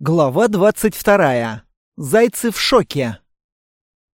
Глава 22. Зайцы в шоке.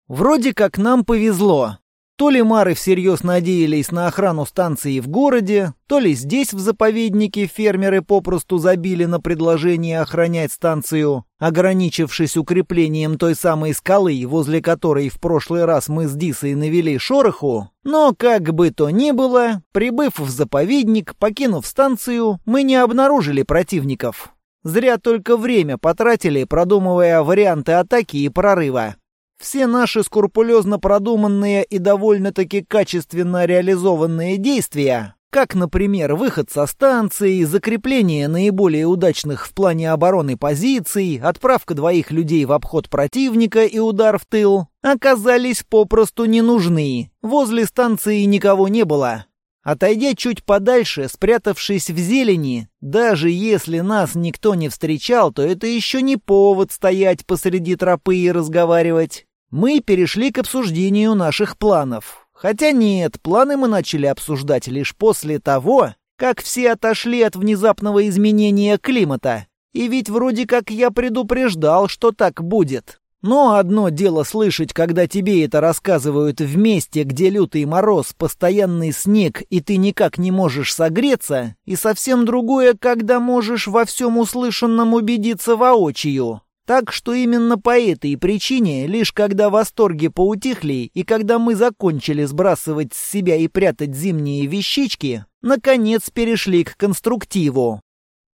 Вроде как нам повезло. То ли мары всерьез надеялись на охрану станции в городе, то ли здесь в заповеднике фермеры попросту забили на предложение охранять станцию, ограничившись укреплением той самой скалы, возле которой в прошлый раз мы с Дисой навели шороху. Но как бы то ни было, прибыв в заповедник, покинув станцию, мы не обнаружили противников. Зря только время потратили, продумывая варианты атаки и прорыва. Все наши скрупулезно продуманные и довольно-таки качественно реализованные действия, как, например, выход со станции, закрепление наиболее удачных в плане обороны позиций, отправка двоих людей в обход противника и удар в тыл, оказались попросту не нужны. Возле станции никого не было. Отойдя чуть подальше, спрятавшись в зелени, даже если нас никто не встречал, то это еще не повод стоять посреди тропы и разговаривать. Мы перешли к обсуждению наших планов. Хотя нет, планы мы начали обсуждать лишь после того, как все отошли от внезапного изменения климата. И ведь вроде как я предупреждал, что так будет. Но одно дело слышать, когда тебе это рассказывают в месте, где лютый мороз, постоянный снег, и ты никак не можешь согреться, и совсем другое, когда можешь во всем услышанном убедиться воочию. Так что именно по этой причине, лишь когда восторги поутихли и когда мы закончили сбрасывать с себя и прятать зимние вещички, наконец перешли к конструктиву.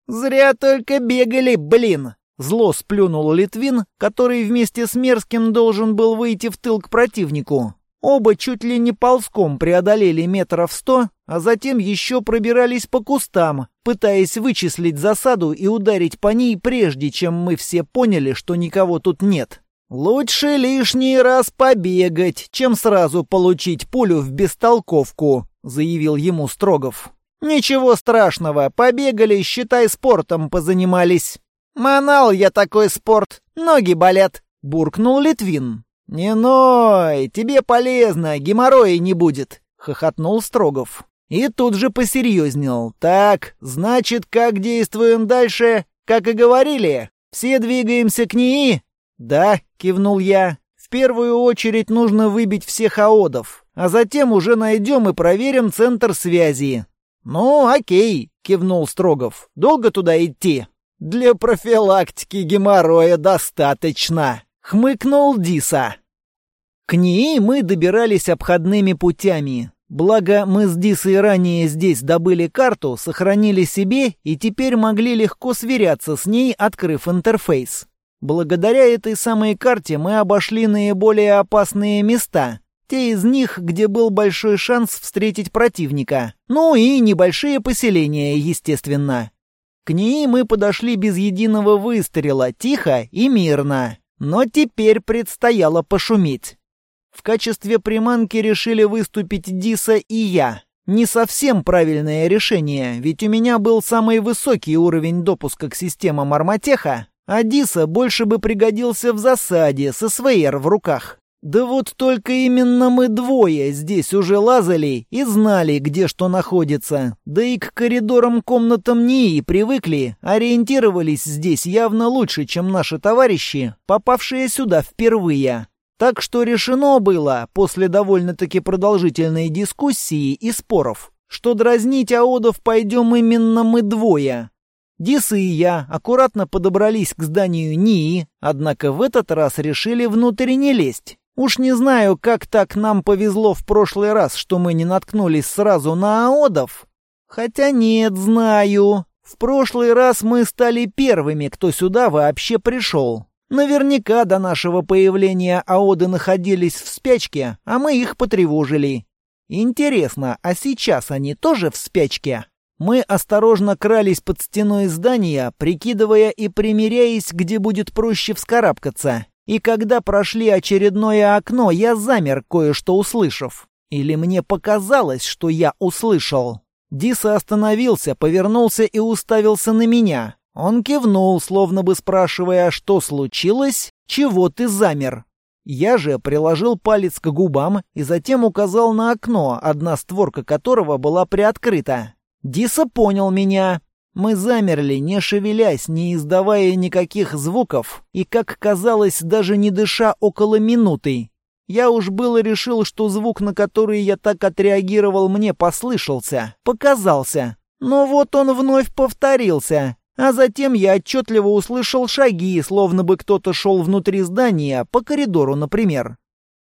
«Зря только бегали, блин!» Зло сплюнул Литвин, который вместе с Мерзким должен был выйти в тыл к противнику. Оба чуть ли не ползком преодолели метров сто, а затем еще пробирались по кустам, пытаясь вычислить засаду и ударить по ней, прежде чем мы все поняли, что никого тут нет. «Лучше лишний раз побегать, чем сразу получить пулю в бестолковку», — заявил ему Строгов. «Ничего страшного, побегали, считай, спортом позанимались». «Манал я такой спорт, ноги болят», — буркнул Литвин. «Не ной, тебе полезно, геморроя не будет», — хохотнул Строгов. И тут же посерьезнел. «Так, значит, как действуем дальше? Как и говорили, все двигаемся к НИИ?» «Да», — кивнул я. «В первую очередь нужно выбить всех аодов, а затем уже найдем и проверим центр связи». «Ну, окей», — кивнул Строгов. «Долго туда идти?» «Для профилактики геморроя достаточно», — хмыкнул Диса. К ней мы добирались обходными путями. Благо, мы с Дисой ранее здесь добыли карту, сохранили себе и теперь могли легко сверяться с ней, открыв интерфейс. Благодаря этой самой карте мы обошли наиболее опасные места. Те из них, где был большой шанс встретить противника. Ну и небольшие поселения, естественно. К ней мы подошли без единого выстрела, тихо и мирно. Но теперь предстояло пошуметь. В качестве приманки решили выступить Диса и я. Не совсем правильное решение, ведь у меня был самый высокий уровень допуска к системам Арматеха, а Диса больше бы пригодился в засаде со СВР в руках. Да вот только именно мы двое здесь уже лазали и знали, где что находится. Да и к коридорам комнатам НИИ привыкли, ориентировались здесь явно лучше, чем наши товарищи, попавшие сюда впервые. Так что решено было, после довольно-таки продолжительной дискуссии и споров, что дразнить аодов пойдем именно мы двое. Диса и я аккуратно подобрались к зданию НИИ, однако в этот раз решили внутрь не лезть. Уж не знаю, как так нам повезло в прошлый раз, что мы не наткнулись сразу на аодов. Хотя нет, знаю. В прошлый раз мы стали первыми, кто сюда вообще пришел. Наверняка до нашего появления аоды находились в спячке, а мы их потревожили. Интересно, а сейчас они тоже в спячке? Мы осторожно крались под стеной здания, прикидывая и примеряясь, где будет проще вскарабкаться. И когда прошли очередное окно, я замер, кое-что услышав. Или мне показалось, что я услышал. Диса остановился, повернулся и уставился на меня. Он кивнул, словно бы спрашивая, что случилось, чего ты замер. Я же приложил палец к губам и затем указал на окно, одна створка которого была приоткрыта. Диса понял меня. Мы замерли, не шевелясь, не издавая никаких звуков, и, как казалось, даже не дыша около минуты. Я уж было решил, что звук, на который я так отреагировал, мне послышался, показался. Но вот он вновь повторился. А затем я отчетливо услышал шаги, словно бы кто-то шел внутри здания, по коридору, например.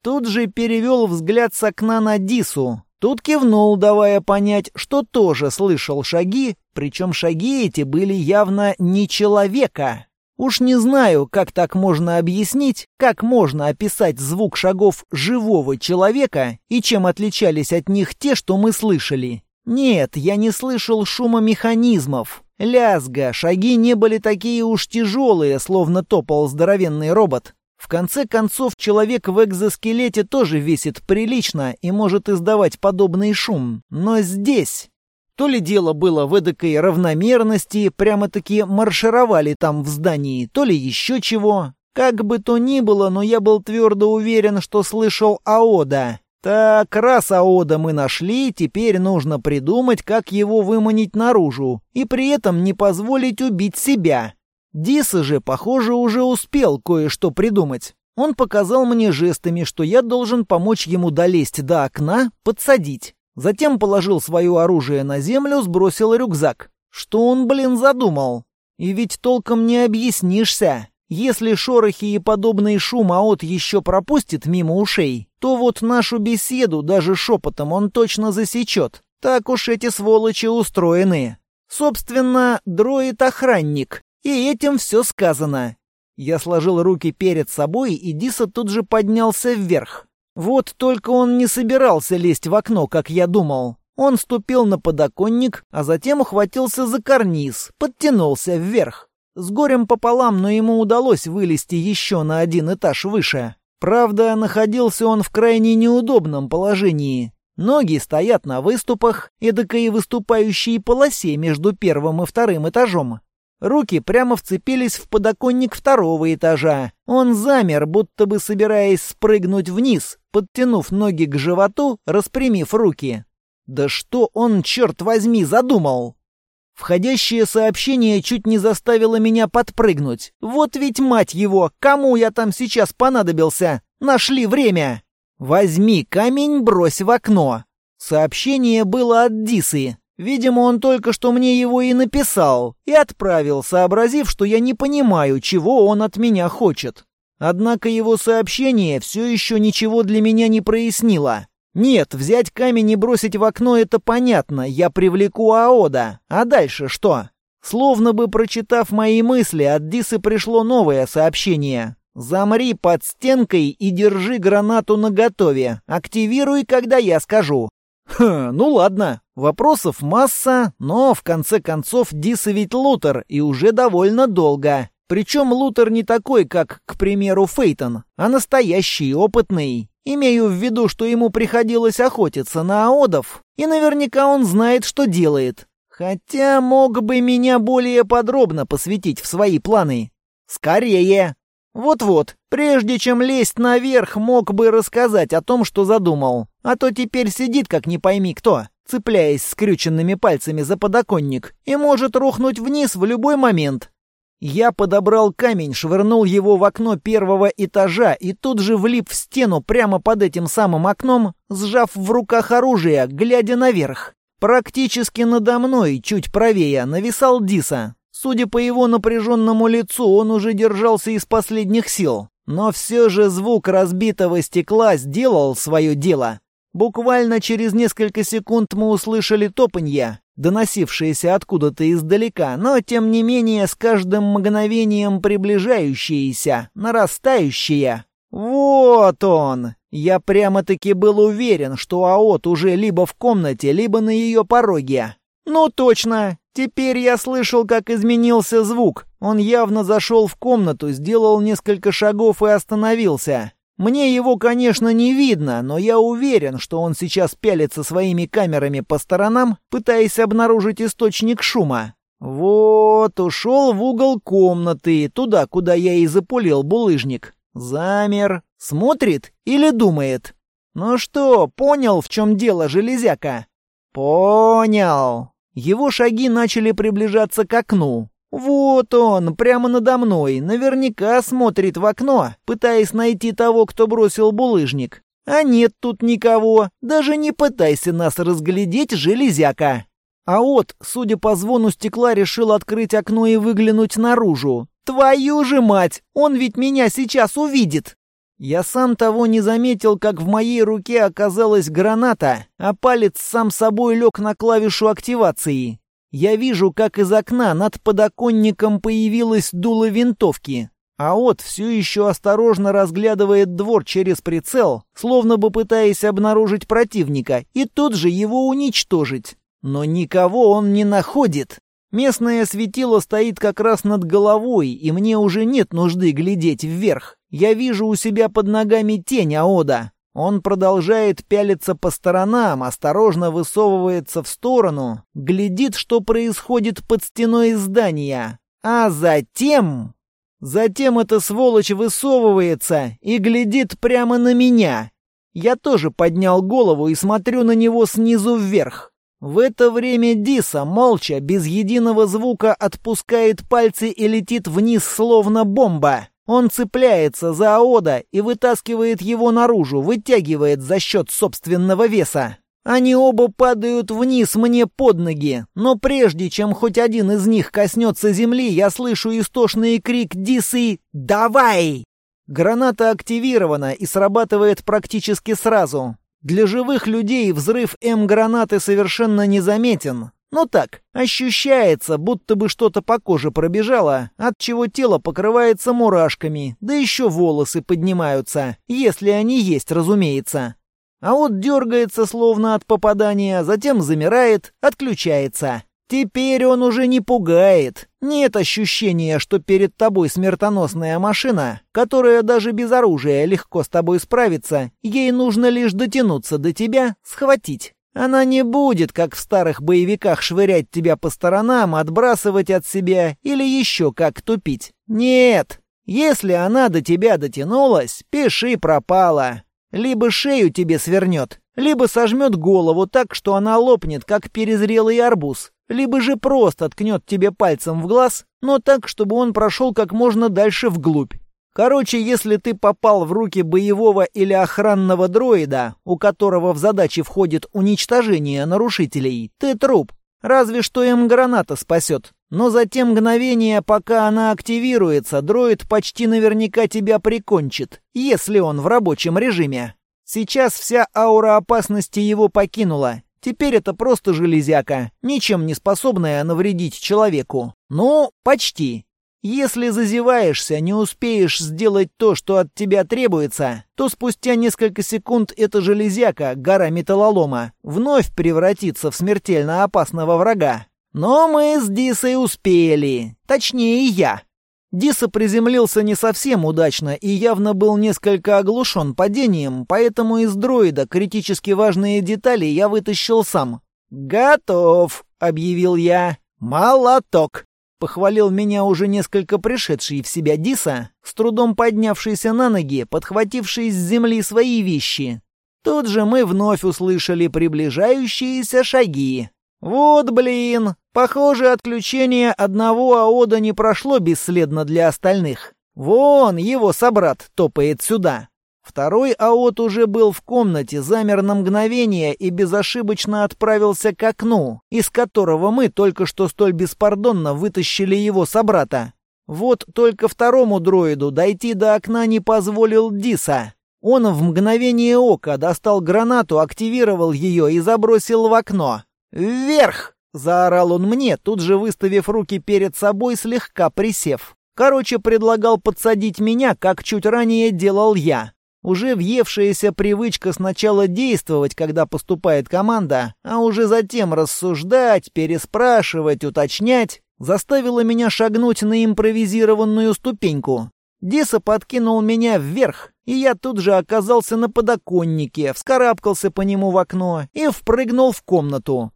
Тут же перевел взгляд с окна на Дису. Тут кивнул, давая понять, что тоже слышал шаги, причем шаги эти были явно не человека. Уж не знаю, как так можно объяснить, как можно описать звук шагов живого человека и чем отличались от них те, что мы слышали. Нет, я не слышал шума механизмов. Лязга, шаги не были такие уж тяжелые, словно топал здоровенный робот. В конце концов, человек в экзоскелете тоже весит прилично и может издавать подобный шум. Но здесь... То ли дело было в эдакой равномерности, прямо-таки маршировали там в здании, то ли еще чего. Как бы то ни было, но я был твердо уверен, что слышал Аода. Так, раз Аода мы нашли, теперь нужно придумать, как его выманить наружу, и при этом не позволить убить себя. Диса же, похоже, уже успел кое-что придумать. Он показал мне жестами, что я должен помочь ему долезть до окна, подсадить. Затем положил свое оружие на землю, сбросил рюкзак. Что он, блин, задумал? И ведь толком не объяснишься. Если шорохи и подобный шум аот еще пропустит мимо ушей, то вот нашу беседу даже шепотом он точно засечет. Так уж эти сволочи устроены. Собственно, дроид-охранник, и этим все сказано. Я сложил руки перед собой, и Диса тут же поднялся вверх. Вот только он не собирался лезть в окно, как я думал. Он ступил на подоконник, а затем ухватился за карниз, подтянулся вверх. С горем пополам, но ему удалось вылезти еще на один этаж выше. Правда, находился он в крайне неудобном положении. Ноги стоят на выступах, эдакой выступающей полосе между первым и вторым этажом. Руки прямо вцепились в подоконник второго этажа. Он замер, будто бы собираясь спрыгнуть вниз, подтянув ноги к животу, распрямив руки. Да что он, черт возьми, задумал? Входящее сообщение чуть не заставило меня подпрыгнуть. Вот ведь, мать его, кому я там сейчас понадобился? Нашли время! Возьми камень, брось в окно. Сообщение было от Дисы. Видимо, он только что мне его и написал, и отправил, сообразив, что я не понимаю, чего он от меня хочет. Однако его сообщение все еще ничего для меня не прояснило. Нет, взять камень и бросить в окно — это понятно, я привлеку Аода. А дальше что? Словно бы прочитав мои мысли, от Дисы пришло новое сообщение. «Замри под стенкой и держи гранату наготове. Активируй, когда я скажу». Ха, ну ладно. Вопросов масса, но в конце концов Диса ведь Лутер и уже довольно долго. Причем Лутер не такой, как, к примеру, Фейтон, а настоящий, опытный. Имею в виду, что ему приходилось охотиться на аодов, и наверняка он знает, что делает. Хотя мог бы меня более подробно посвятить в свои планы. Скорее! Вот-вот, прежде чем лезть наверх, мог бы рассказать о том, что задумал. А то теперь сидит как не пойми кто, цепляясь скрюченными пальцами за подоконник, и может рухнуть вниз в любой момент. Я подобрал камень, швырнул его в окно первого этажа и тут же влип в стену прямо под этим самым окном, сжав в руках оружие, глядя наверх. Практически надо мной, чуть правее, нависал Диса. Судя по его напряженному лицу, он уже держался из последних сил. Но все же звук разбитого стекла сделал свое дело. Буквально через несколько секунд мы услышали топанье, доносившееся откуда-то издалека, но тем не менее с каждым мгновением приближающееся, нарастающее. Вот он! Я прямо-таки был уверен, что АОТ уже либо в комнате, либо на ее пороге. Ну точно, Теперь я слышал, как изменился звук. Он явно зашел в комнату, сделал несколько шагов и остановился. Мне его, конечно, не видно, но я уверен, что он сейчас пялится своими камерами по сторонам, пытаясь обнаружить источник шума. Вот, ушел в угол комнаты, туда, куда я и запулил булыжник. Замер. Смотрит или думает? Ну что, понял, в чем дело, железяка? Понял. Его шаги начали приближаться к окну. Вот он, прямо надо мной, наверняка смотрит в окно, пытаясь найти того, кто бросил булыжник. А нет тут никого, даже не пытайся нас разглядеть, железяка. А вот, судя по звону стекла, решил открыть окно и выглянуть наружу. Твою же мать, он ведь меня сейчас увидит. Я сам того не заметил, как в моей руке оказалась граната, а палец сам собой лег на клавишу активации. Я вижу, как из окна над подоконником появилось дуло винтовки. А вот все еще осторожно разглядывает двор через прицел, словно бы пытаясь обнаружить противника и тут же его уничтожить. Но никого он не находит. Местное светило стоит как раз над головой, и мне уже нет нужды глядеть вверх. Я вижу у себя под ногами тень Аода. Он продолжает пялиться по сторонам, осторожно высовывается в сторону, глядит, что происходит под стеной здания. А затем... Затем эта сволочь высовывается и глядит прямо на меня. Я тоже поднял голову и смотрю на него снизу вверх. В это время Диса, молча, без единого звука, отпускает пальцы и летит вниз, словно бомба. Он цепляется за Аода и вытаскивает его наружу, вытягивает за счет собственного веса. Они оба падают вниз мне под ноги, но прежде чем хоть один из них коснется земли, я слышу истошный крик Дисы «Давай!». Граната активирована и срабатывает практически сразу. Для живых людей взрыв М-гранаты совершенно незаметен, ну так, ощущается, будто бы что-то по коже пробежало, от чего тело покрывается мурашками, да еще волосы поднимаются, если они есть, разумеется. А вот дергается словно от попадания, затем замирает, отключается. Теперь он уже не пугает. Нет ощущения, что перед тобой смертоносная машина, которая даже без оружия легко с тобой справится, ей нужно лишь дотянуться до тебя, схватить. Она не будет, как в старых боевиках, швырять тебя по сторонам, отбрасывать от себя или еще как тупить. Нет. Если она до тебя дотянулась, пиши пропала. Либо шею тебе свернет, либо сожмет голову так, что она лопнет, как перезрелый арбуз, либо же просто ткнет тебе пальцем в глаз, но так, чтобы он прошел как можно дальше вглубь. Короче, если ты попал в руки боевого или охранного дроида, у которого в задачи входит уничтожение нарушителей, ты труп. Разве что М-граната спасет. Но за те мгновения, пока она активируется, дроид почти наверняка тебя прикончит, если он в рабочем режиме. Сейчас вся аура опасности его покинула. Теперь это просто железяка, ничем не способная навредить человеку. Ну, почти. Если зазеваешься, не успеешь сделать то, что от тебя требуется, то спустя несколько секунд эта железяка, гора металлолома, вновь превратится в смертельно опасного врага. Но мы с Дисой успели. Точнее, я. Диса приземлился не совсем удачно и явно был несколько оглушен падением, поэтому из дроида критически важные детали я вытащил сам. «Готов», — объявил я. «Молоток». Похвалил меня уже несколько пришедший в себя Диса, с трудом поднявшийся на ноги, подхвативший с земли свои вещи. Тут же мы вновь услышали приближающиеся шаги. Вот блин, похоже, отключение одного АОДа не прошло бесследно для остальных. Вон его собрат топает сюда. Второй АОТ уже был в комнате, замер на мгновение и безошибочно отправился к окну, из которого мы только что столь беспардонно вытащили его собрата. Вот только второму дроиду дойти до окна не позволил Диса. Он в мгновение ока достал гранату, активировал ее и забросил в окно. «Вверх!» — заорал он мне, тут же выставив руки перед собой, слегка присев. Короче, предлагал подсадить меня, как чуть ранее делал я. Уже въевшаяся привычка сначала действовать, когда поступает команда, а уже затем рассуждать, переспрашивать, уточнять, заставила меня шагнуть на импровизированную ступеньку. Диса подкинул меня вверх, и я тут же оказался на подоконнике, вскарабкался по нему в окно и впрыгнул в комнату.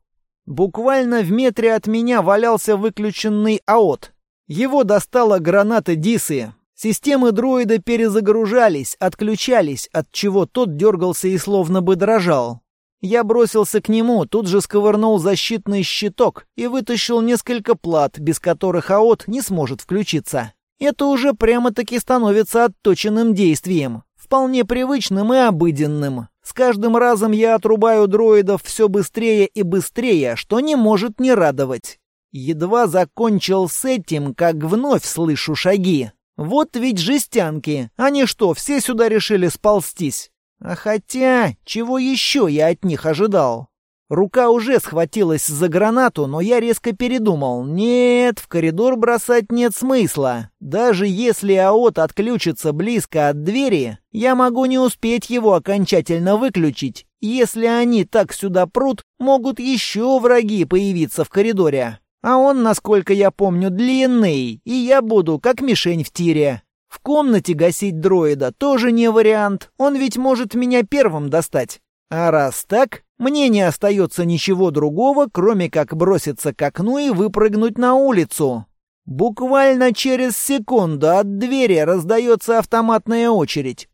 Буквально в метре от меня валялся выключенный АОТ. Его достала граната Дисы, Системы дроида перезагружались, отключались, от чего тот дергался и словно бы дрожал. Я бросился к нему, тут же сковырнул защитный щиток и вытащил несколько плат, без которых АОТ не сможет включиться. Это уже прямо-таки становится отточенным действием, вполне привычным и обыденным. С каждым разом я отрубаю дроидов все быстрее и быстрее, что не может не радовать. Едва закончил с этим, как вновь слышу шаги. Вот ведь жестянки. Они что, все сюда решили сползтись? А хотя, чего еще я от них ожидал? Рука уже схватилась за гранату, но я резко передумал. Нет, в коридор бросать нет смысла. Даже если АОТ отключится близко от двери, я могу не успеть его окончательно выключить. Если они так сюда прут, могут еще враги появиться в коридоре. А он, насколько я помню, длинный, и я буду как мишень в тире. В комнате гасить дроида тоже не вариант, он ведь может меня первым достать. А раз так, мне не остается ничего другого, кроме как броситься к окну и выпрыгнуть на улицу. Буквально через секунду от двери раздается автоматная очередь.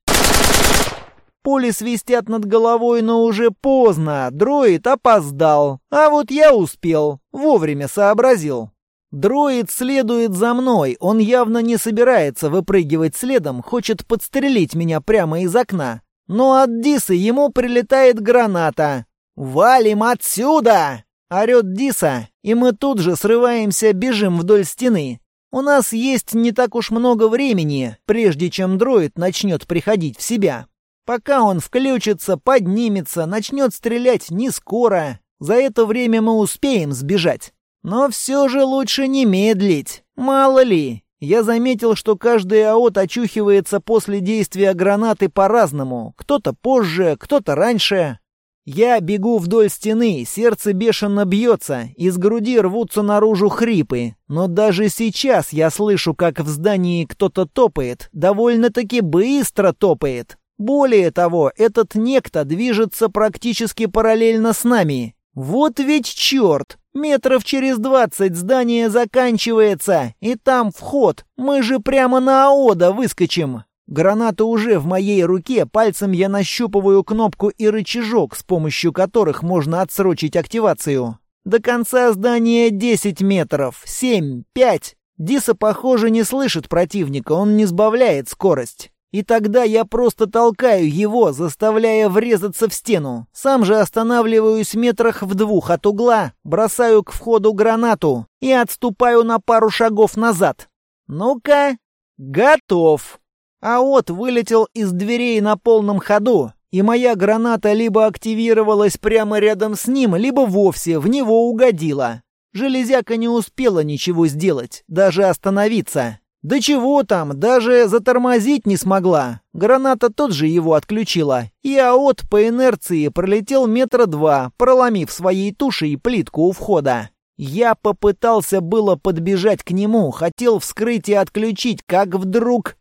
Пули свистят над головой, но уже поздно. Дроид опоздал. А вот я успел. Вовремя сообразил. Дроид следует за мной. Он явно не собирается выпрыгивать следом, хочет подстрелить меня прямо из окна. Но от Дисы ему прилетает граната. «Валим отсюда!» — орет Диса, и мы тут же срываемся, бежим вдоль стены. У нас есть не так уж много времени, прежде чем дроид начнет приходить в себя. Пока он включится, поднимется, начнет стрелять не скоро. За это время мы успеем сбежать. Но все же лучше не медлить. Мало ли. Я заметил, что каждый АОТ очухивается после действия гранаты по-разному. Кто-то позже, кто-то раньше. Я бегу вдоль стены, сердце бешено бьется, из груди рвутся наружу хрипы. Но даже сейчас я слышу, как в здании кто-то топает, довольно-таки быстро топает. Более того, этот некто движется практически параллельно с нами. Вот ведь черт! Метров через двадцать здание заканчивается, и там вход. Мы же прямо на Аода выскочим. Граната уже в моей руке, пальцем я нащупываю кнопку и рычажок, с помощью которых можно отсрочить активацию. До конца здания 10 метров, 7, 5. Диса, похоже, не слышит противника, он не сбавляет скорость. И тогда я просто толкаю его, заставляя врезаться в стену. Сам же останавливаюсь метрах в двух от угла, бросаю к входу гранату и отступаю на пару шагов назад. Ну-ка, готов. А вот вылетел из дверей на полном ходу, и моя граната либо активировалась прямо рядом с ним, либо вовсе в него угодила. Железяка не успела ничего сделать, даже остановиться. Да чего там, даже затормозить не смогла. Граната тот же его отключила, и АОТ по инерции пролетел метра два, проломив своей тушей плитку у входа. Я попытался было подбежать к нему, хотел вскрыть и отключить, как вдруг...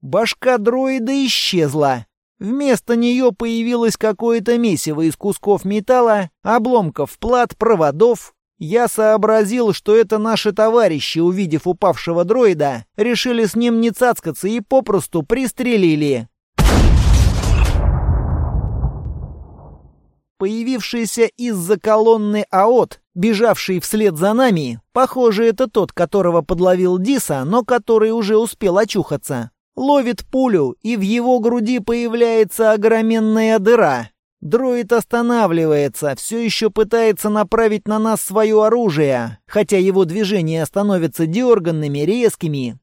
Башка дроида исчезла. Вместо нее появилось какое-то месиво из кусков металла, обломков плат, проводов, я сообразил, что это наши товарищи, увидев упавшего дроида, решили с ним не цацкаться и попросту пристрелили. Появившийся из-за колонны АОТ, бежавший вслед за нами, похоже, это тот, которого подловил Диса, но который уже успел очухаться, ловит пулю, и в его груди появляется огроменная дыра. Дроид останавливается, все еще пытается направить на нас свое оружие, хотя его движения становятся дерганными, резкими.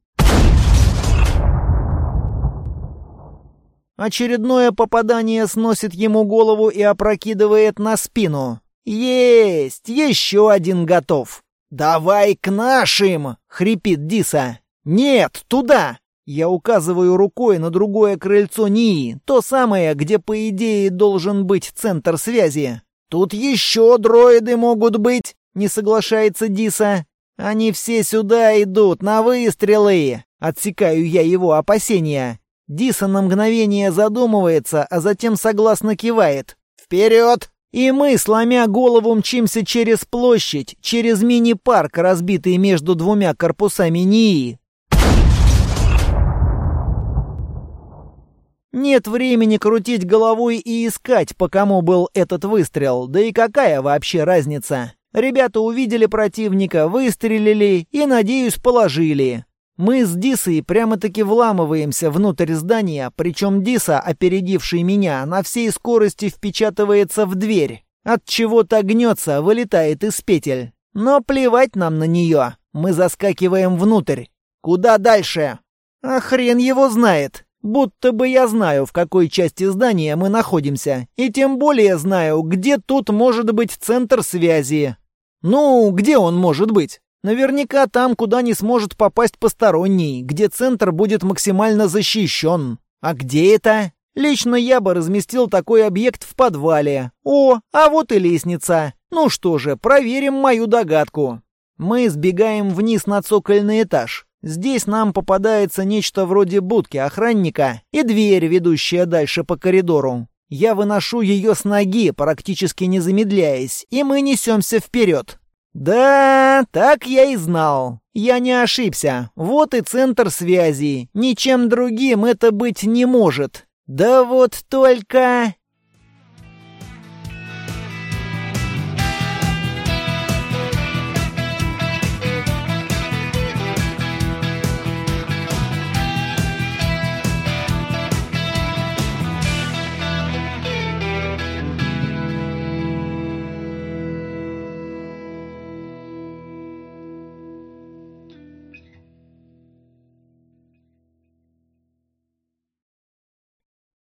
Очередное попадание сносит ему голову и опрокидывает на спину. «Есть! Еще один готов!» «Давай к нашим!» — хрипит Диса. «Нет, туда!» Я указываю рукой на другое крыльцо НИИ, то самое, где, по идее, должен быть центр связи. «Тут еще дроиды могут быть», — не соглашается Диса. «Они все сюда идут, на выстрелы!» Отсекаю я его опасения. Диса на мгновение задумывается, а затем согласно кивает. «Вперед!» И мы, сломя голову, мчимся через площадь, через мини-парк, разбитый между двумя корпусами НИИ. Нет времени крутить головой и искать, по кому был этот выстрел, да и какая вообще разница. Ребята увидели противника, выстрелили и, надеюсь, положили. Мы с Дисой прямо-таки вламываемся внутрь здания, причем Диса, опередивший меня, на всей скорости впечатывается в дверь. От чего-то гнется, вылетает из петель. Но плевать нам на нее. Мы заскакиваем внутрь. Куда дальше? А хрен его знает. Будто бы я знаю, в какой части здания мы находимся. И тем более знаю, где тут может быть центр связи. Ну, где он может быть? Наверняка там, куда не сможет попасть посторонний, где центр будет максимально защищен. А где это? Лично я бы разместил такой объект в подвале. О, а вот и лестница. Ну что же, проверим мою догадку. Мы сбегаем вниз на цокольный этаж. Здесь нам попадается нечто вроде будки охранника и дверь, ведущая дальше по коридору. Я выношу ее с ноги, практически не замедляясь, и мы несемся вперед. «Да, так я и знал. Я не ошибся. Вот и центр связи. Ничем другим это быть не может. Да вот только...»